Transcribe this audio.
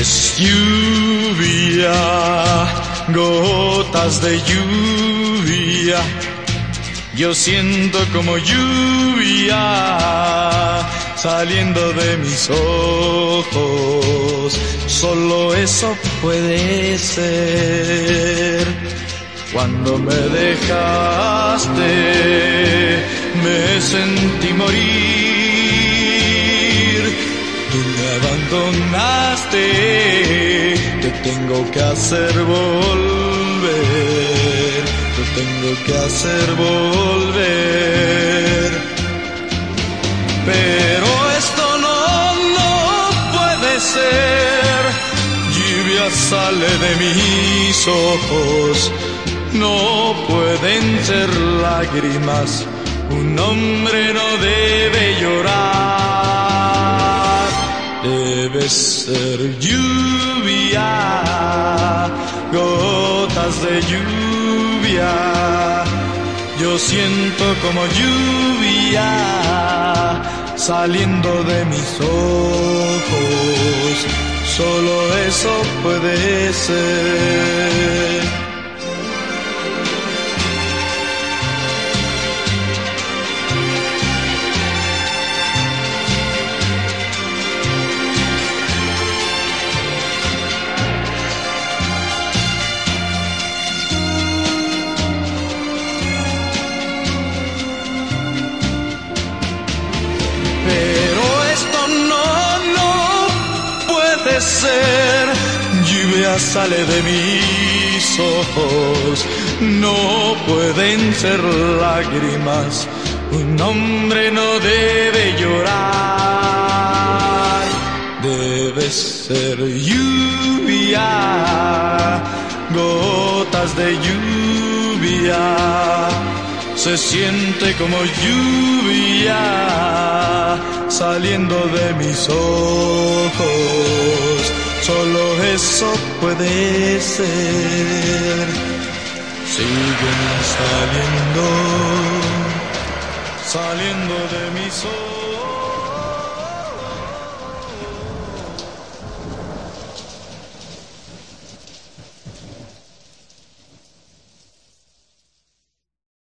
Es lluvia, gotas de lluvia. Yo siento como lluvia saliendo de mis ojos. Solo eso puede ser. Cuando me dejaste, me sentí morir. Te tengo que hacer volver. Te tengo que hacer volver. Pero esto no, no puede ser. Lluvia sale de mis ojos no pueden ser lágrimas, un hombre no debe llorar, debe ser lluvia, gotas de lluvia, yo siento como lluvia saliendo de mis ojos, solo eso puede ser. Lluvia sale de mis ojos, no pueden ser lágrimas, un hombre no debe llorar, debe ser lluvia, gotas de lluvia, se siente como lluvia saliendo de mis ojos. Eso puede ser. Siguen saliendo, saliendo de mis ojos.